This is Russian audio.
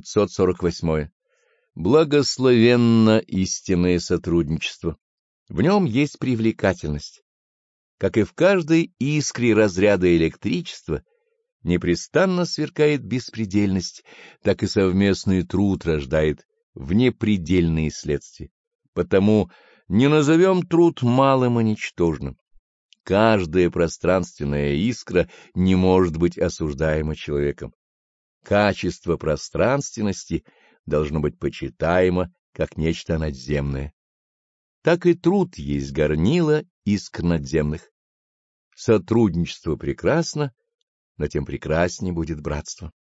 548. Благословенно истинное сотрудничество. В нем есть привлекательность. Как и в каждой искре разряда электричества, непрестанно сверкает беспредельность, так и совместный труд рождает внепредельные следствия. Потому не назовем труд малым и ничтожным. Каждая пространственная искра не может быть осуждаема человеком. Качество пространственности должно быть почитаемо как нечто надземное. Так и труд есть горнило искр надземных. Сотрудничество прекрасно, но тем прекраснее будет братство.